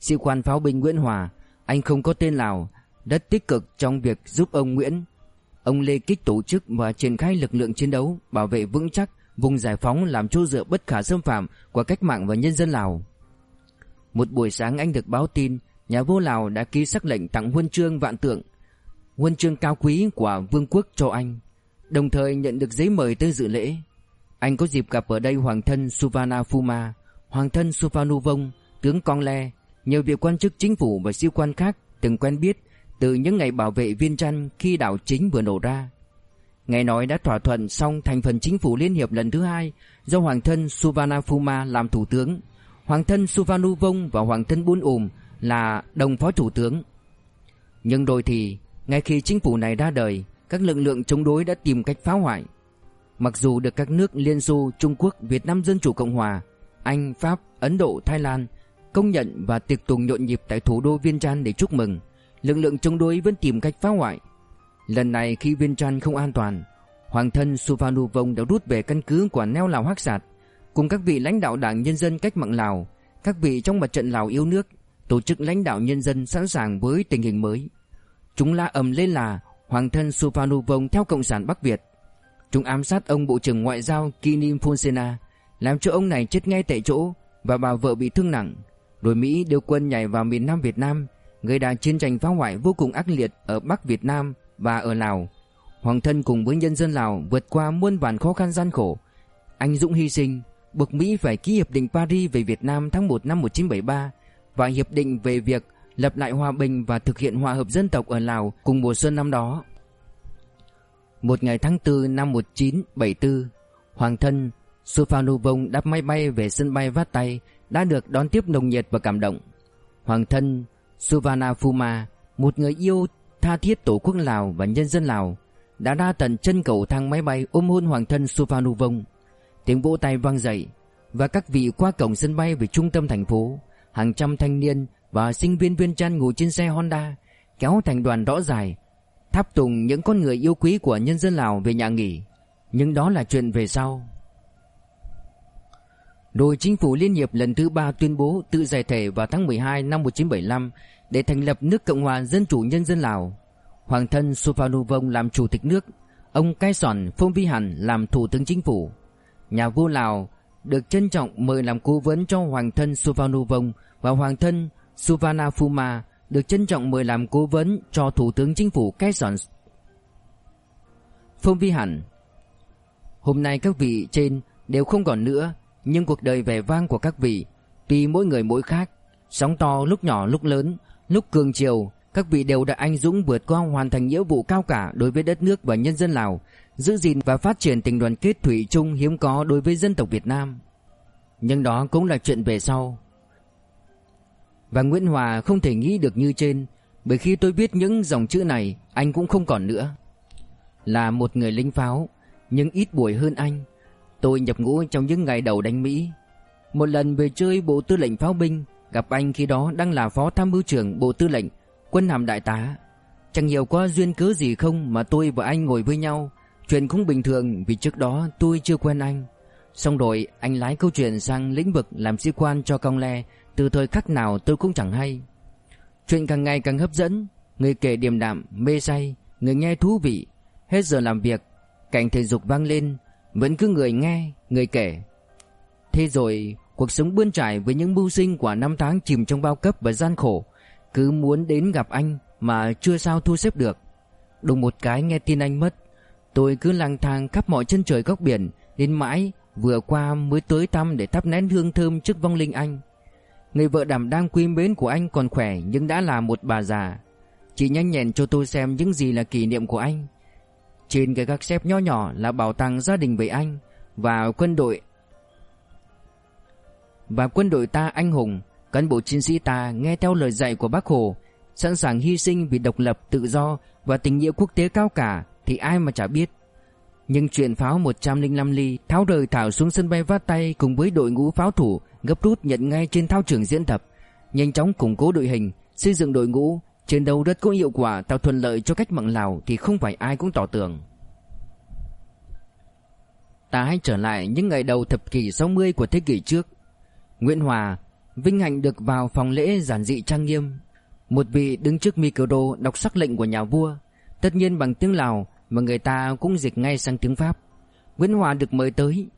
Sĩ quan pháo binh Nguyễn Hòa, anh không có tên Lào, rất tích cực trong việc giúp ông Nguyễn. Ông Lê Kích tổ chức và triển khai lực lượng chiến đấu, bảo vệ vững chắc vùng giải phóng làm chỗ dựa bất khả xâm phạm của cách mạng và nhân dân Lào. Một buổi sáng anh được báo tin nhà vua Lào đã ký sắc lệnh tặng huân chương vạn tượng huân chương cao quý của vương quốc cho anh, đồng thời nhận được giấy mời tới dự lễ. Anh có dịp gặp ở đây hoàng thân Suvana Phuma, hoàng thân Suvanuvong, tướng Con Le, nhiều vị quan chức chính phủ và siêu quan khác từng quen biết từ những ngày bảo vệ Viên Chăn khi đảo chính vừa nổ ra. Nghe nói đã thỏa thuận xong thành phần chính phủ liên hiệp lần thứ hai do hoàng thân Suvana làm thủ tướng, hoàng thân Suvanuvong và hoàng thân Bun Ùm là đồng phó thủ tướng. Nhưng rồi thì ngay khi chính phủ này ra đời, các lực lượng chống đối đã tìm cách phá hoại. Mặc dù được các nước Liên Xô, Trung Quốc, Việt Nam Dân Chủ Cộng Hòa, Anh, Pháp, Ấn Độ, Thái Lan công nhận và tiệc tùng nhộn nhịp tại thủ đô Viên Chan để chúc mừng, lực lượng chống đối vẫn tìm cách phá hoại. Lần này khi Viên trăn không an toàn, Hoàng thân Suphanuvong đã rút về căn cứ của neo Lào Hắc Sạt, cùng các vị lãnh đạo Đảng Nhân dân Cách mạng Lào, các vị trong mặt trận Lào yêu nước, tổ chức lãnh đạo nhân dân sẵn sàng với tình hình mới. Chúng la ầm lên là Hoàng thân Suphanuvong theo Cộng sản Bắc Việt. Chúng ám sát ông Bộ trưởng Ngoại giao Kinim Fonsena, làm cho ông này chết ngay tại chỗ và bà vợ bị thương nặng. Rồi Mỹ điều quân nhảy vào miền Nam Việt Nam, gây ra chiến tranh phá hoại vô cùng ác liệt ở Bắc Việt Nam và ở Lào. Hoàng thân cùng với nhân dân Lào vượt qua muôn vàn khó khăn gian khổ. Anh dũng hy sinh, buộc Mỹ phải ký hiệp định Paris về Việt Nam tháng 1 năm 1973 và hiệp định về việc lập lại hòa bình và thực hiện hòa hợp dân tộc ở Lào cùng mùa xuân năm đó. Một ngày tháng 4 năm 1974, Hoàng thân Suphanuvong đáp máy bay về sân bay Vát Tay đã được đón tiếp nồng nhiệt và cảm động. Hoàng thân Suvana Phuma, một người yêu tha thiết tổ quốc Lào và nhân dân Lào, đã ra tận chân cầu thang máy bay ôm hôn hoàng thân Suphanuvong. Tiếng vỗ tay vang dậy và các vị qua cổng sân bay về trung tâm thành phố, hàng trăm thanh niên và sinh viên viên chăn ngồi trên xe Honda kéo thành đoàn rõ dài tháp tùng những con người yêu quý của nhân dân Lào về nhà nghỉ nhưng đó là chuyện về sau rồi chính phủ liên hiệp lần thứ ba tuyên bố tự giải thể vào tháng 12 năm 1975 để thành lập nước Cộng hòa Dân chủ Nhân dân Lào. Hoàng thân Suphanuvong làm chủ tịch nước, ông Cai Sòn Phong Vi Hẳn làm thủ tướng chính phủ. Nhà vua Lào được trân trọng mời làm cố vấn cho Hoàng thân Suphanuvong và Hoàng thân Suvarnabhuma được trân trọng mời làm cố vấn cho Thủ tướng Chính phủ Quezon. Phong Vi Hẳn Hôm nay các vị trên đều không còn nữa nhưng cuộc đời vẻ vang của các vị, Tuy mỗi người mỗi khác, Sóng to lúc nhỏ lúc lớn, Lúc cường chiều, Các vị đều đã anh dũng vượt qua hoàn thành nghĩa vụ cao cả Đối với đất nước và nhân dân Lào, Giữ gìn và phát triển tình đoàn kết thủy chung hiếm có đối với dân tộc Việt Nam. Nhưng đó cũng là chuyện về sau. Và Nguyễn Hòa không thể nghĩ được như trên, Bởi khi tôi viết những dòng chữ này, Anh cũng không còn nữa. Là một người lính pháo, Nhưng ít buổi hơn anh. Tôi nhập ngũ trong những ngày đầu đánh Mỹ. Một lần về chơi bộ tư lệnh pháo binh Gặp anh khi đó đang là phó tham mưu trưởng bộ tư lệnh Quân hàm đại tá. Chẳng hiểu có duyên cớ gì không mà tôi và anh ngồi với nhau. Chuyện cũng bình thường vì trước đó tôi chưa quen anh. Xong rồi anh lái câu chuyện sang lĩnh vực làm sĩ quan cho công le Từ thời khắc nào tôi cũng chẳng hay. Chuyện càng ngày càng hấp dẫn. Người kể điềm đạm, mê say Người nghe thú vị. Hết giờ làm việc Cảnh thể dục vang lên. Vẫn cứ người nghe, người kể. Thế rồi cuộc sống bươn trải với những mưu sinh của năm tháng chìm trong bao cấp và gian khổ Cứ muốn đến gặp anh mà chưa sao thu xếp được. Đùng một cái nghe tin anh mất Tôi cứ lang thang khắp mọi chân trời góc biển Đến mãi vừa qua mới tới thăm để thắp nén hương thơm trước vong linh anh. Người vợ đảm đang quý mến của anh còn khỏe nhưng đã là một bà già. Chị nhanh nhẹn cho tôi xem những gì là kỷ niệm của anh. Trên cái gác xếp nho nhỏ là bảo tàng gia đình về anh Và quân đội Và quân đội ta anh hùng Cán bộ chiến sĩ ta nghe theo lời dạy của bác Hồ Sẵn sàng hy sinh vì độc lập tự do Và tình nghĩa quốc tế cao cả thì ai mà chả biết. Nhưng chuyện pháo 105 ly tháo rời thảo xuống sân bay vát tay cùng với đội ngũ pháo thủ gấp rút nhận ngay trên thao trường diễn tập, nhanh chóng củng cố đội hình, xây dựng đội ngũ, chiến đấu rất có hiệu quả tạo thuận lợi cho cách mạng Lào thì không phải ai cũng tỏ tưởng. Ta hãy trở lại những ngày đầu thập kỷ 60 của thế kỷ trước. Nguyễn Hòa vinh hạnh được vào phòng lễ giản dị trang nghiêm. Một vị đứng trước micro đọc sắc lệnh của nhà vua, tất nhiên bằng tiếng Lào mà người ta cũng dịch ngay sang tiếng Pháp. Nguyễn Hòa được mời tới,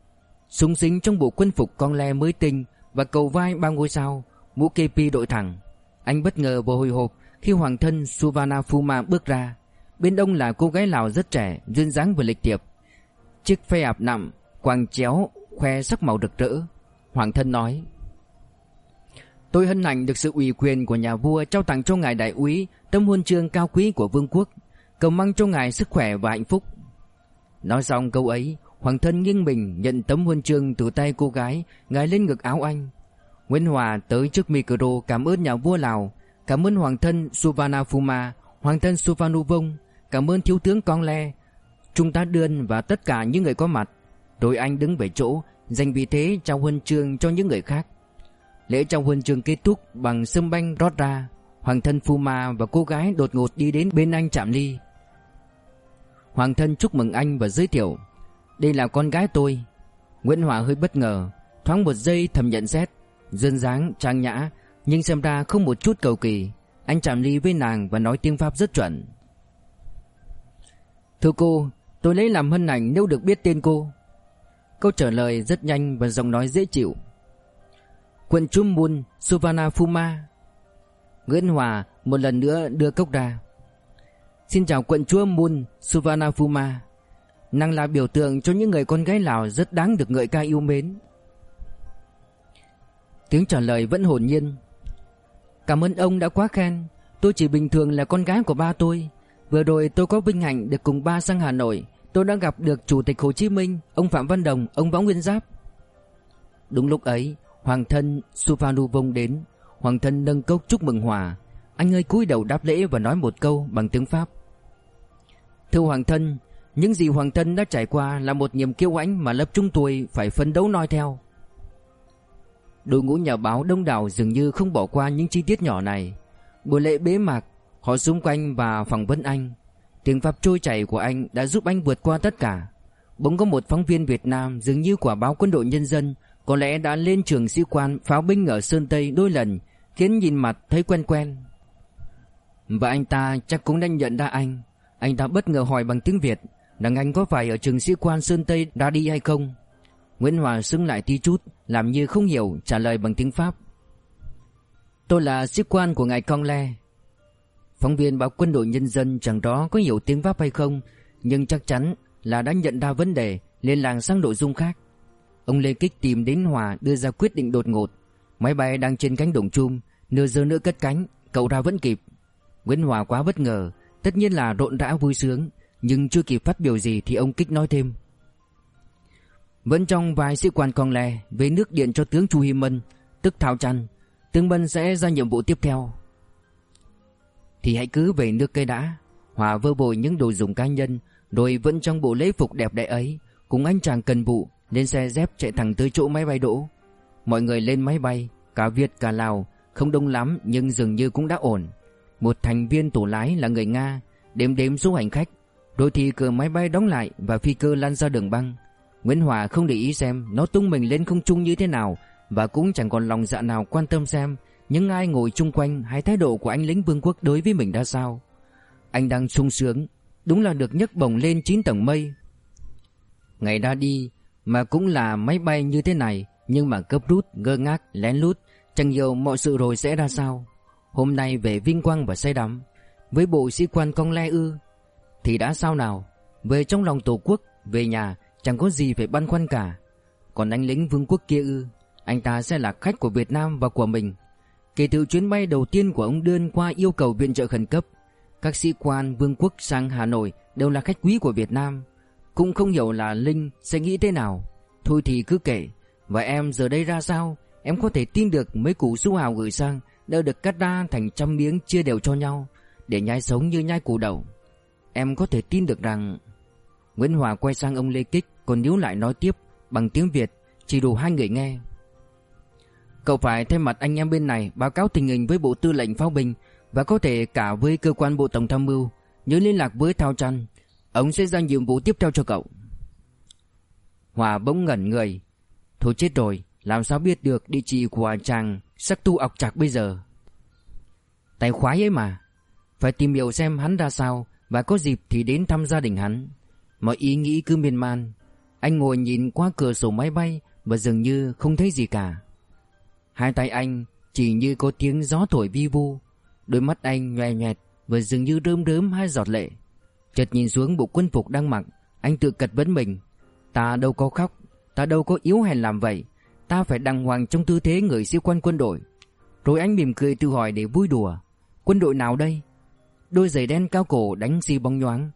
súng xính trong bộ quân phục con le mới tinh và cầu vai ba ngôi sao, mũ kepi đội thẳng. Anh bất ngờ và hồi hộp khi hoàng thân Suvana Phuma bước ra. Bên ông là cô gái Lào rất trẻ, duyên dáng và lịch thiệp. Chiếc phe ạp nặng, quàng chéo, khoe sắc màu rực rỡ. Hoàng thân nói: Tôi hân hạnh được sự ủy quyền của nhà vua trao tặng cho ngài đại úy tấm huân chương cao quý của vương quốc cầu mong cho ngài sức khỏe và hạnh phúc. Nói xong câu ấy, hoàng thân nghiêng mình nhận tấm huân chương từ tay cô gái, ngài lên ngực áo anh. Nguyễn Hòa tới trước micro cảm ơn nhà vua Lào, cảm ơn hoàng thân Suvarnabhuma, hoàng thân Suvarnabhum, cảm ơn thiếu tướng Con Le, trung tá Đơn và tất cả những người có mặt. Rồi anh đứng về chỗ, dành vị thế trao huân chương cho những người khác. Lễ trao huân chương kết thúc bằng sâm banh rót ra, hoàng thân fuma và cô gái đột ngột đi đến bên anh chạm ly. Hoàng thân chúc mừng anh và giới thiệu Đây là con gái tôi Nguyễn Hòa hơi bất ngờ Thoáng một giây thầm nhận xét dân dáng, trang nhã nhưng xem ra không một chút cầu kỳ. Anh chạm ly với nàng và nói tiếng Pháp rất chuẩn. Thưa cô, Tôi lấy làm hân hạnh nếu được biết tên cô. Câu trả lời rất nhanh và giọng nói dễ chịu. Quận Trung Môn Suvana Fuma Nguyễn Hòa một lần nữa đưa cốc ra. Xin chào quận chúa Mun Fuma Nàng là biểu tượng cho những người con gái Lào rất đáng được ngợi ca yêu mến. Tiếng trả lời vẫn hồn nhiên. Cảm ơn ông đã quá khen. Tôi chỉ bình thường là con gái của ba tôi. Vừa rồi tôi có vinh hạnh được cùng ba sang Hà Nội. Tôi đã gặp được Chủ tịch Hồ Chí Minh Ông Phạm Văn Đồng, ông Võ Nguyên Giáp. Đúng lúc ấy Hoàng thân Supanu Vông đến. Hoàng thân nâng cốc chúc mừng Hòa. Anh ơi cúi đầu đáp lễ và nói một câu bằng tiếng Pháp. Thưa Hoàng thân Những gì Hoàng thân đã trải qua Là một niềm kiêu hãnh mà lớp chúng tôi Phải phấn đấu noi theo. Đội ngũ nhà báo đông đảo Dường như không bỏ qua những chi tiết nhỏ này. Buổi lễ bế mạc, Họ xung quanh và phỏng vấn anh. Tiếng pháp trôi chảy của anh đã giúp anh vượt qua tất cả. Bỗng có một phóng viên Việt Nam Dường như quả báo quân đội nhân dân, Có lẽ đã lên trường sĩ quan pháo binh ở Sơn Tây đôi lần, Khiến nhìn mặt thấy quen quen. Và anh ta chắc cũng đã nhận ra anh. Anh ta bất ngờ hỏi bằng tiếng Việt Rằng anh có phải ở trường sĩ quan Sơn Tây đã đi hay không. Nguyễn Hòa xưng lại tí chút. Làm như không hiểu trả lời bằng tiếng Pháp. Tôi là sĩ quan của ngài Con Le. Phóng viên báo quân đội nhân dân chẳng đó có hiểu tiếng Pháp hay không, Nhưng chắc chắn là đã nhận ra vấn đề Lên làng sang nội dung khác. Ông Lê Kích tìm đến Hòa đưa ra quyết định đột ngột. Máy bay đang trên cánh đồng chum, Nửa giờ nữa cất cánh, Cậu ra vẫn kịp. Nguyễn Hòa quá bất ngờ, Tất nhiên là rộn rã vui sướng, Nhưng chưa kịp phát biểu gì thì ông Kích nói thêm. Vẫn trong vài sĩ quan con lè Về nước điện cho tướng Chu Hi Mân, Tức Thảo Trăn, Tướng Mân sẽ ra nhiệm vụ tiếp theo. Thì hãy cứ về nước cây đã, Hòa vơ bồi những đồ dùng cá nhân, Rồi vẫn trong bộ lễ phục đẹp đẽ ấy, Cùng anh chàng cần vụ, Lên xe dép chạy thẳng tới chỗ máy bay đỗ. Mọi người lên máy bay Cả Việt cả Lào, Không đông lắm nhưng dường như cũng đã ổn. Một thành viên tổ lái là người Nga, Đếm đếm số hành khách Rồi thì cửa máy bay đóng lại Và phi cơ lăn ra đường băng. Nguyễn Hòa không để ý xem Nó tung mình lên không trung như thế nào Và cũng chẳng còn lòng dạ nào quan tâm xem Những ai ngồi chung quanh Hay thái độ của anh lính vương quốc đối với mình ra sao. Anh đang sung sướng Đúng là được nhấc bổng lên 9 tầng mây. Ngày đã đi Mà cũng là máy bay như thế này Nhưng mà cấp rút, ngơ ngác, lén lút Chẳng hiểu mọi sự rồi sẽ ra sao. Hôm nay về vinh quang và say đắm Với bộ sĩ quan con le ư Thì đã sao nào? Về trong lòng tổ quốc Về nhà chẳng có gì phải băn khoăn cả. Còn anh lính vương quốc kia ư, Anh ta sẽ là khách của Việt Nam và của mình. Kể từ chuyến bay đầu tiên của ông Đơn qua yêu cầu viện trợ khẩn cấp, Các sĩ quan vương quốc sang Hà Nội đều là khách quý của Việt Nam. Cũng không hiểu là Linh sẽ nghĩ thế nào. Thôi thì cứ kể, Và em giờ đây ra sao? Em có thể tin được mấy củ su hào gửi sang Đã được cắt ra thành trăm miếng chia đều cho nhau, Để nhai sống như nhai củ đậu. Em có thể tin được rằng Nguyễn Hòa quay sang ông Lê Kích còn nếu lại nói tiếp bằng tiếng Việt, Chỉ đủ hai người nghe. Cậu phải thay mặt anh em bên này Báo cáo tình hình với Bộ Tư lệnh Pháo binh Và có thể cả với cơ quan Bộ Tổng tham mưu Nhớ liên lạc với Thao Trăn. Ông sẽ ra nhiệm vụ tiếp theo cho cậu. Hòa bỗng ngẩn người. Thôi chết rồi, Làm sao biết được địa chỉ của chàng Sắc tu ọc chạc bây giờ? Tài khoái ấy mà. Phải tìm hiểu xem hắn ra sao Và có dịp thì đến thăm gia đình hắn. Mọi ý nghĩ cứ miên man. Anh ngồi nhìn qua cửa sổ máy bay Và dường như không thấy gì cả. Hai tay anh chỉ như có tiếng gió thổi vi vu. Đôi mắt anh nhòe nhẹt Và dường như rơm rớm hai giọt lệ. Chợt nhìn xuống bộ quân phục đang mặc, Anh tự cật vấn mình. Ta đâu có khóc, Ta đâu có yếu hèn làm vậy. Ta phải đàng hoàng trong tư thế người sĩ quan quân đội. Rồi anh mỉm cười tự hỏi để vui đùa. Quân đội nào đây? Đôi giày đen cao cổ đánh xi bóng nhoáng.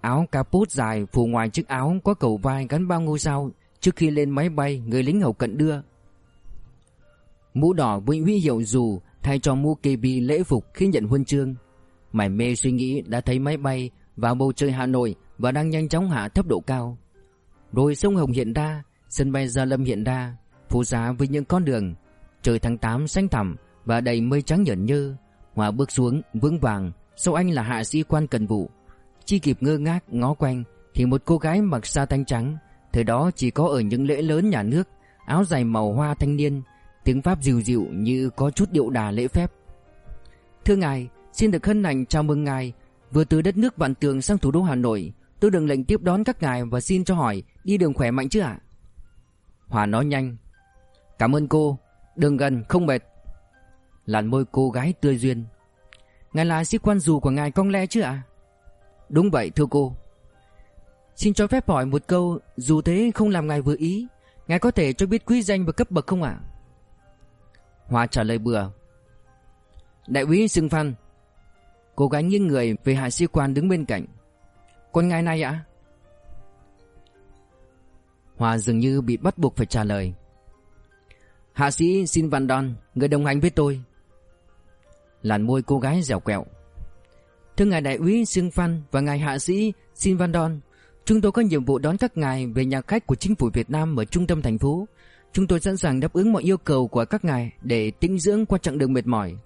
Áo caput dài phủ ngoài chiếc áo có cầu vai gắn bao ngôi sao. Trước khi lên máy bay, người lính hậu cận đưa. Mũ đỏ với huy hiệu dù, thay cho mũ KB lễ phục khi nhận huân chương. Mải mê suy nghĩ, đã thấy máy bay vào bầu trời Hà Nội và đang nhanh chóng hạ thấp độ cao. Rồi sông Hồng hiện ra, Sân bay Gia Lâm hiện ra Phố giá với những con đường. Trời tháng 8 xanh thẳm Và đầy mây trắng nhợn nhơ. Hòa bước xuống, vững vàng, Sau anh là hạ sĩ quan cần vụ. Chi kịp ngơ ngác, ngó quanh, Thì một cô gái mặc sa tanh trắng, Thời đó chỉ có ở những lễ lớn nhà nước, Áo dài màu hoa thanh niên, Tiếng Pháp dịu dịu như có chút điệu đà lễ phép. Thưa ngài, Xin được hân hạnh chào mừng ngài, Vừa từ đất nước vạn tường sang thủ đô Hà Nội. Tôi được lệnh tiếp đón các ngài và xin cho hỏi, Đi đường khỏe mạnh chứ ạ? Hòa nói nhanh, Cảm ơn cô, Đường gần không mệt. Làn môi cô gái tươi duyên, Ngài là sĩ quan dù của ngài con le chứ ạ? Đúng vậy, thưa cô. Xin cho phép hỏi một câu, Dù thế không làm ngài vừa ý, Ngài có thể cho biết quý danh và cấp bậc không ạ? Hòa trả lời bừa. Đại úy Sưng Phan, Cô gái nghiêng người về hạ sĩ quan đứng bên cạnh. Con ngài này ạ? Hòa dường như bị bắt buộc phải trả lời. Hạ sĩ Xin Văn don Người đồng hành với tôi. Làn môi cô gái dẻo quẹo. Thưa ngài đại úy Sương Phan Và ngài hạ sĩ Sin Van Don, Chúng tôi có nhiệm vụ đón các ngài về nhà khách của chính phủ Việt Nam ở trung tâm thành phố. Chúng tôi sẵn sàng đáp ứng mọi yêu cầu của các ngài Để tĩnh dưỡng qua chặng đường mệt mỏi.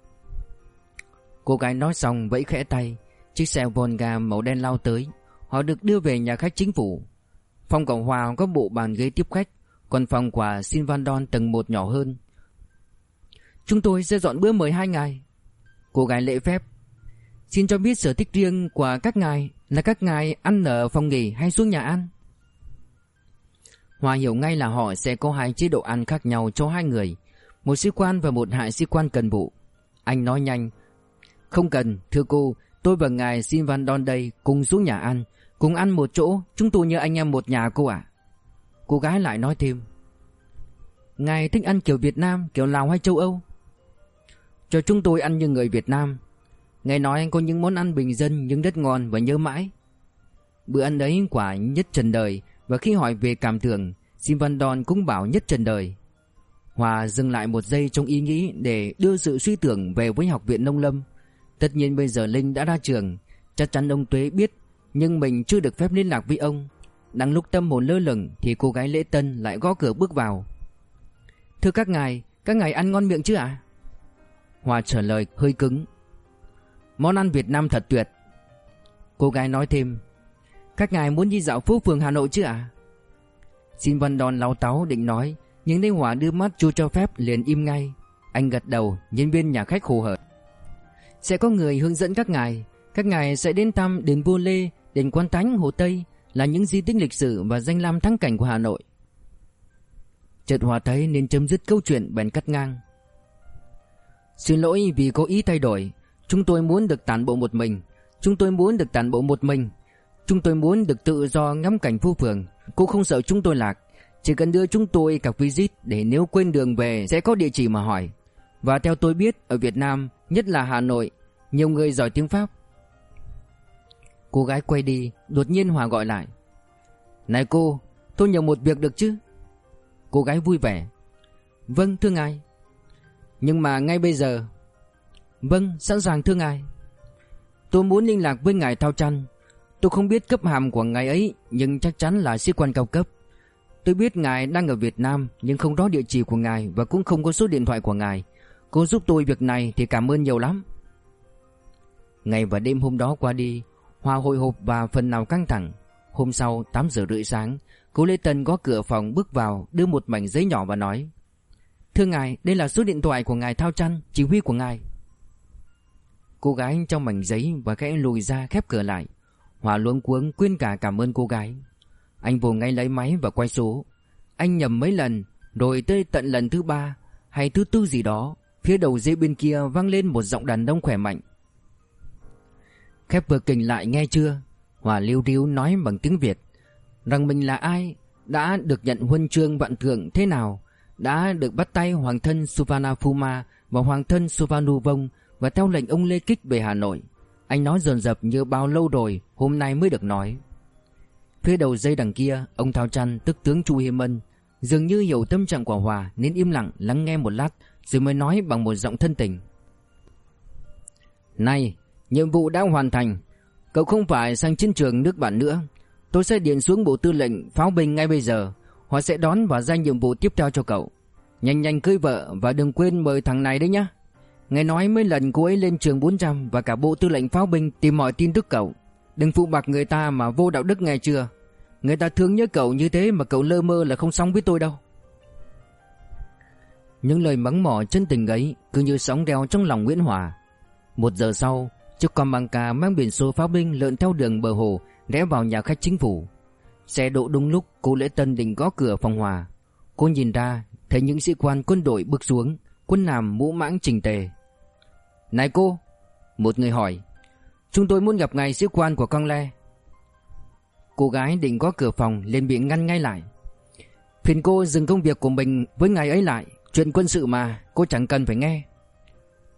Cô gái nói xong vẫy khẽ tay Chiếc xe Volga màu đen lao tới. Họ được đưa về nhà khách chính phủ. Phòng cộng Hòa có bộ bàn ghế tiếp khách Còn phòng của Sin Van Don tầng 1 nhỏ hơn. Chúng tôi sẽ dọn bữa mời hai ngài. Cô gái lễ phép Xin cho biết sở thích riêng của các ngài Là các ngài ăn ở phòng nghỉ hay xuống nhà ăn? Hòa hiểu ngay là họ sẽ có hai chế độ ăn khác nhau cho hai người Một sĩ quan và một hạ sĩ quan cần vụ. Anh nói nhanh Không cần, thưa cô Tôi và ngài xin Van Don đây cùng xuống nhà ăn Cùng ăn một chỗ Chúng tôi như anh em một nhà cô ạ. Cô gái lại nói thêm Ngài thích ăn kiểu Việt Nam, kiểu Lào hay châu Âu? Cho chúng tôi ăn như người Việt Nam nghe nói anh có những món ăn bình dân nhưng rất ngon và nhớ mãi. Bữa ăn ấy quả nhất trần đời, Và khi hỏi về cảm tưởng, Sim Van Don cũng bảo nhất trần đời. Hòa dừng lại một giây trong ý nghĩ Để đưa sự suy tưởng về với học viện nông lâm. Tất nhiên bây giờ Linh đã ra trường, Chắc chắn ông Tuế biết, Nhưng mình chưa được phép liên lạc với ông. Đang lúc tâm hồn lơ lửng Thì cô gái lễ tân lại gõ cửa bước vào. Thưa các ngài Các ngài ăn ngon miệng chứ ạ? Hòa trả lời hơi cứng. Món ăn Việt Nam thật tuyệt. Cô gái nói thêm, Các ngài muốn đi dạo phố phường Hà Nội chứ ạ? Xin Văn Đòn lau táo định nói, Nhưng Lê Hòa đưa mắt chưa cho phép liền im ngay. Anh gật đầu, Nhân viên nhà khách hồ hở. Sẽ có người hướng dẫn các ngài. Các ngài sẽ đến thăm đền Vua Lê Đền Quan Thánh Hồ Tây, Là những di tích lịch sử và danh lam thắng cảnh của Hà Nội. Chợt Hòa thấy nên chấm dứt câu chuyện bèn cắt ngang. Xin lỗi vì có ý thay đổi. Chúng tôi muốn được tản bộ một mình. Chúng tôi muốn được tản bộ một mình. Chúng tôi muốn được tự do ngắm cảnh phố phường. Cô không sợ chúng tôi lạc. Chỉ cần đưa chúng tôi cặp visit Để nếu quên đường về sẽ có địa chỉ mà hỏi. Và theo tôi biết, Ở Việt Nam, Nhất là Hà Nội, Nhiều người giỏi tiếng Pháp. Cô gái quay đi, Đột nhiên Hòa gọi lại. Này cô, Tôi nhờ một việc được chứ? Cô gái vui vẻ. Vâng thưa ngài. Nhưng mà ngay bây giờ Vâng sẵn sàng thưa ngài. Tôi muốn liên lạc với ngài Thao Trăn. Tôi không biết cấp hàm của ngài ấy Nhưng chắc chắn là sĩ quan cao cấp. Tôi biết ngài đang ở Việt Nam Nhưng không rõ địa chỉ của ngài Và cũng không có số điện thoại của ngài. Cô giúp tôi việc này thì cảm ơn nhiều lắm. Ngày và đêm hôm đó qua đi Hòa hồi hộp và phần nào căng thẳng. Hôm sau 8 giờ rưỡi sáng Cô Lê Tân có cửa phòng bước vào Đưa một mảnh giấy nhỏ và nói Thưa ngài đây là số điện thoại của ngài Thao Trăn Chỉ huy của ngài Cô gái trong mảnh giấy và khẽ lùi ra khép cửa lại. Hòa luống cuống quyên cả cảm ơn cô gái. Anh vô ngay lấy máy và quay số. Anh nhầm mấy lần, Rồi tới tận lần thứ ba Hay thứ tư gì đó. Phía đầu dây bên kia vang lên một giọng đàn ông khỏe mạnh. Khép vừa kình lại nghe chưa? Hòa liêu riu nói bằng tiếng Việt. Rằng mình là ai? Đã được nhận huân chương vạn thượng thế nào? Đã được bắt tay hoàng thân Suvarnabhuma Và hoàng thân Suvarnabhum và theo lệnh ông Lê Kích về Hà Nội, Anh nói dồn dập như bao lâu rồi Hôm nay mới được nói. Phía đầu dây đằng kia, Ông Thao Trăn tức tướng Chu Hiêm Ân Dường như hiểu tâm trạng của Hòa Nên im lặng lắng nghe một lát Rồi mới nói bằng một giọng thân tình. Này, Nhiệm vụ đã hoàn thành, Cậu không phải sang chiến trường nước bạn nữa. Tôi sẽ điện xuống bộ tư lệnh pháo binh ngay bây giờ. Họ sẽ đón và ra nhiệm vụ tiếp theo cho cậu. Nhanh nhanh cưới vợ Và đừng quên mời thằng này đấy nhá. Nghe nói mấy lần cô ấy lên trường 400 Và cả bộ tư lệnh pháo binh tìm mọi tin tức cậu Đừng phụ bạc người ta mà vô đạo đức ngày chưa Người ta thương nhớ cậu như thế Mà cậu lơ mơ là không xong với tôi đâu Những lời mắng mỏ chân tình ấy Cứ như sóng đeo trong lòng Nguyễn Hòa Một giờ sau Chiếc con băng ca mang biển số pháo binh lượn theo đường bờ hồ rẽ vào nhà khách chính phủ. Xe đỗ đúng lúc cô Lễ Tân định gõ cửa phòng hòa. Cô nhìn ra thấy những sĩ quan quân đội bước xuống, quân nàm mũ mãng chỉnh tề. Này cô, một người hỏi, chúng tôi muốn gặp ngài sĩ quan của con le. Cô gái định có cửa phòng liền bị ngăn ngay lại. Phiền cô dừng công việc của mình với ngài ấy lại, chuyện quân sự mà, cô chẳng cần phải nghe.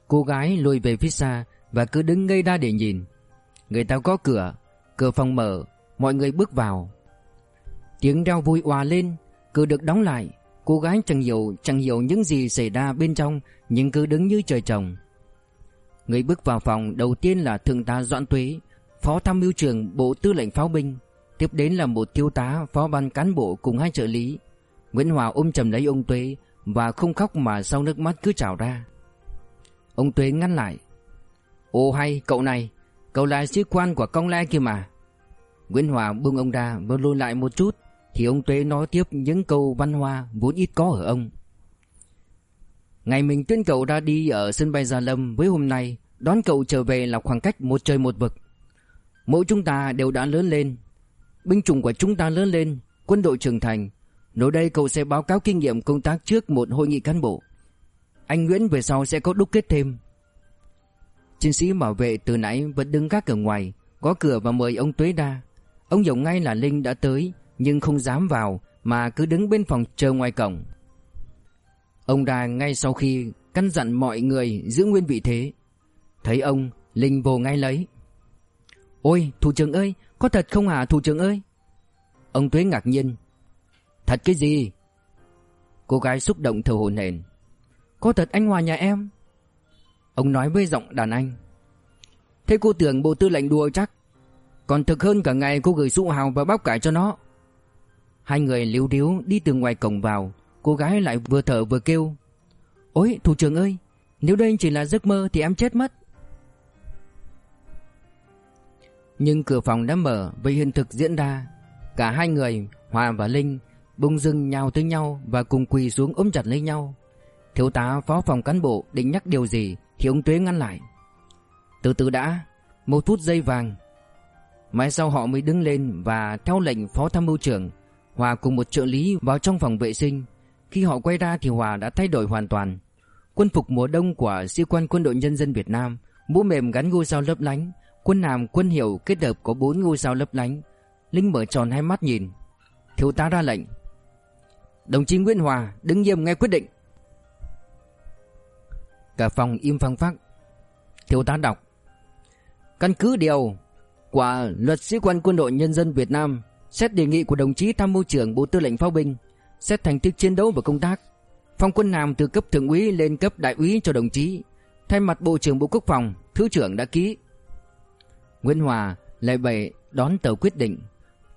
Cô gái lùi về phía xa và cứ đứng ngây ra để nhìn. Người ta có cửa, Cửa phòng mở Mọi người bước vào Tiếng reo vui òa lên Cửa được đóng lại Cô gái chẳng hiểu chẳng hiểu những gì xảy ra bên trong Nhưng cứ đứng như trời trồng Người bước vào phòng đầu tiên là Thượng tá Doãn Tuế, Phó tham mưu trưởng Bộ Tư lệnh Pháo binh. Tiếp đến là một thiếu tá, phó ban cán bộ cùng hai trợ lý. Nguyễn Hòa ôm chầm lấy ông Tuế Và không khóc mà sau nước mắt cứ trào ra. Ông Tuế ngăn lại, Ô hay, cậu này, Cậu là sĩ quan của công lai kia mà. Nguyễn Hòa bưng ông ra và lùi lại một chút, Thì ông Tuế nói tiếp những câu văn hoa vốn ít có ở ông. Ngày mình tuyên cậu ra đi ở sân bay Gia Lâm với hôm nay, Đón cậu trở về là khoảng cách một trời một vực. Mỗi chúng ta đều đã lớn lên. Binh chủng của chúng ta lớn lên, Quân đội trưởng thành. Nối đây cậu sẽ báo cáo kinh nghiệm công tác trước một hội nghị cán bộ. Anh Nguyễn về sau sẽ có đúc kết thêm. Chiến sĩ bảo vệ từ nãy vẫn đứng gác ở ngoài Có cửa và mời ông Tuế ra. Ông hiểu ngay là Linh đã tới, Nhưng không dám vào, Mà cứ đứng bên phòng chờ ngoài cổng. Ông ra ngay sau khi căn dặn mọi người giữ nguyên vị thế. Thấy ông, Linh vô ngay lấy. Ôi, thủ trưởng ơi, Có thật không hả thủ trưởng ơi? Ông Tuế ngạc nhiên. Thật cái gì? Cô gái xúc động thở hổn hển. Có thật anh Hòa nhà em? Ông nói với giọng đàn anh. Thế cô tưởng bộ tư lệnh đùa chắc. Còn thực hơn cả ngày cô gửi sụ hào và bóc cải cho nó. Hai người liếu điếu đi từ ngoài cổng vào. Cô gái lại vừa thở vừa kêu. Ôi, thủ trưởng ơi, Nếu đây chỉ là giấc mơ thì em chết mất. Nhưng cửa phòng đã mở Vì hiện thực diễn ra. Cả hai người, Hòa và Linh, Bung dưng nhào tới nhau Và cùng quỳ xuống ôm chặt lấy nhau. Thiếu tá phó phòng cán bộ định nhắc điều gì Thì ông Tuế ngăn lại. Từ từ đã, Một phút giây vàng. Mai sau họ mới đứng lên Và theo lệnh phó tham mưu trưởng, Hòa cùng một trợ lý vào trong phòng vệ sinh. Khi họ quay ra thì Hòa đã thay đổi hoàn toàn. Quân phục mùa đông của sĩ quan quân đội nhân dân Việt Nam, Mũ mềm gắn ngôi sao lấp lánh, Quân hàm quân hiệu kết hợp có bốn ngôi sao lấp lánh. Linh mở tròn hai mắt nhìn. Thiếu tá ra lệnh. Đồng chí Nguyễn Hòa, đứng nghiêm nghe quyết định. Cả phòng im phăng phắc. Thiếu tá đọc. Căn cứ điều của luật sĩ quan quân đội nhân dân Việt Nam, Xét đề nghị của đồng chí tham mưu trưởng Bộ Tư lệnh Pháo binh Xét thành tích chiến đấu và công tác. Phong quân hàm từ cấp thượng úy lên cấp đại úy cho đồng chí. Thay mặt Bộ trưởng Bộ Quốc phòng, Thứ trưởng đã ký. Nguyễn Hòa lại bày đón tờ quyết định.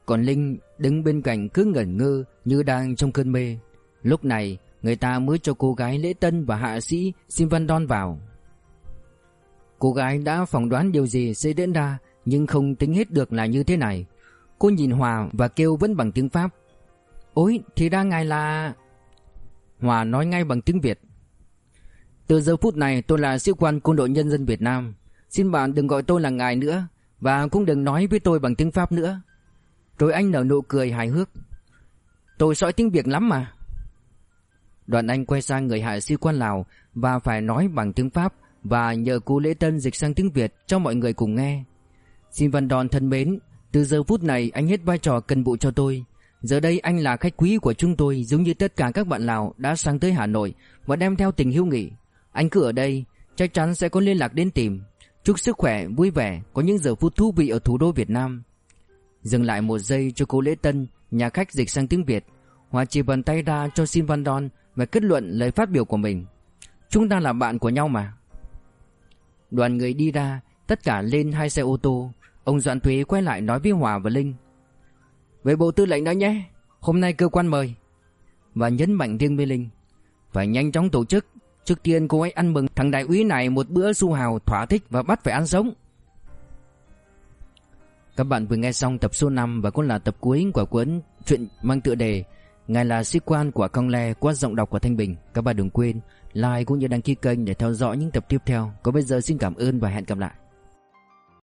Còn Linh đứng bên cạnh cứ ngẩn ngơ như đang trong cơn mê. Lúc này, người ta mới cho cô gái lễ tân và hạ sĩ Sim Văn Don vào. Cô gái đã phỏng đoán điều gì sẽ diễn ra, Nhưng không tính hết được là như thế này. Cô nhìn Hòa và kêu vẫn bằng tiếng Pháp. Ôi, thì ra ngài là... Hòa nói ngay bằng tiếng Việt. Từ giờ phút này, tôi là sĩ quan quân đội nhân dân Việt Nam. Xin bạn đừng gọi tôi là ngài nữa, Và cũng đừng nói với tôi bằng tiếng Pháp nữa. Rồi anh nở nụ cười hài hước. Tôi giỏi tiếng Việt lắm mà. Đoàn anh quay sang người hạ sĩ quan Lào Và phải nói bằng tiếng Pháp Và nhờ cô lễ tân dịch sang tiếng Việt Cho mọi người cùng nghe. Xin Văn Đòn thân mến, Từ giờ phút này anh hết vai trò cần vụ cho tôi. Giờ đây anh là khách quý của chúng tôi Giống như tất cả các bạn Lào đã sang tới Hà Nội Và đem theo tình hữu nghị. Anh cứ ở đây Chắc chắn sẽ có liên lạc đến tìm. Chúc sức khỏe, vui vẻ Có những giờ phút thú vị ở thủ đô Việt Nam. Dừng lại một giây cho cô Lễ Tân Nhà khách dịch sang tiếng Việt. Hòa chỉ bàn tay ra cho Sin Van Don Và kết luận lời phát biểu của mình. Chúng ta là bạn của nhau mà. Đoàn người đi ra Tất cả lên hai xe ô tô. Ông Doãn Thuế quay lại nói với Hòa và Linh. Về bộ tư lệnh đó nhé. Hôm nay cơ quan mời. Và nhấn mạnh riêng Mê Linh, Phải nhanh chóng tổ chức. Trước tiên cô ấy ăn mừng thằng đại úy này một bữa su hào thỏa thích và bắt phải ăn sống. Các bạn vừa nghe xong tập số 5 và cũng là tập cuối của cuốn truyện mang tựa đề Ngài là sĩ quan của Cong Le qua giọng đọc của Thanh Bình. Các bạn đừng quên like cũng như đăng ký kênh để theo dõi những tập tiếp theo. Còn bây giờ xin cảm ơn và hẹn gặp lại.